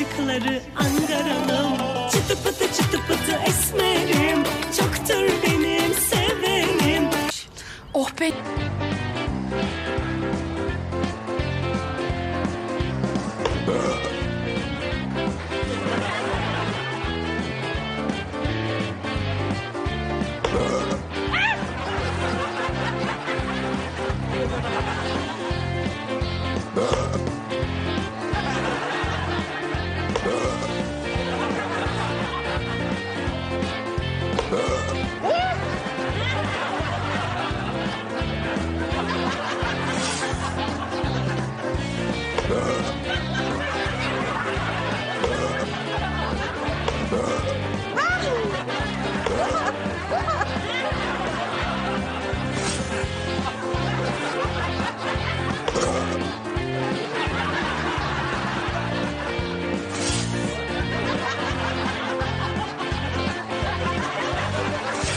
aşıkları Angara'nın Çıtı pıtı çıtı pıtı esmerim. Çoktur benim sevenim Oh be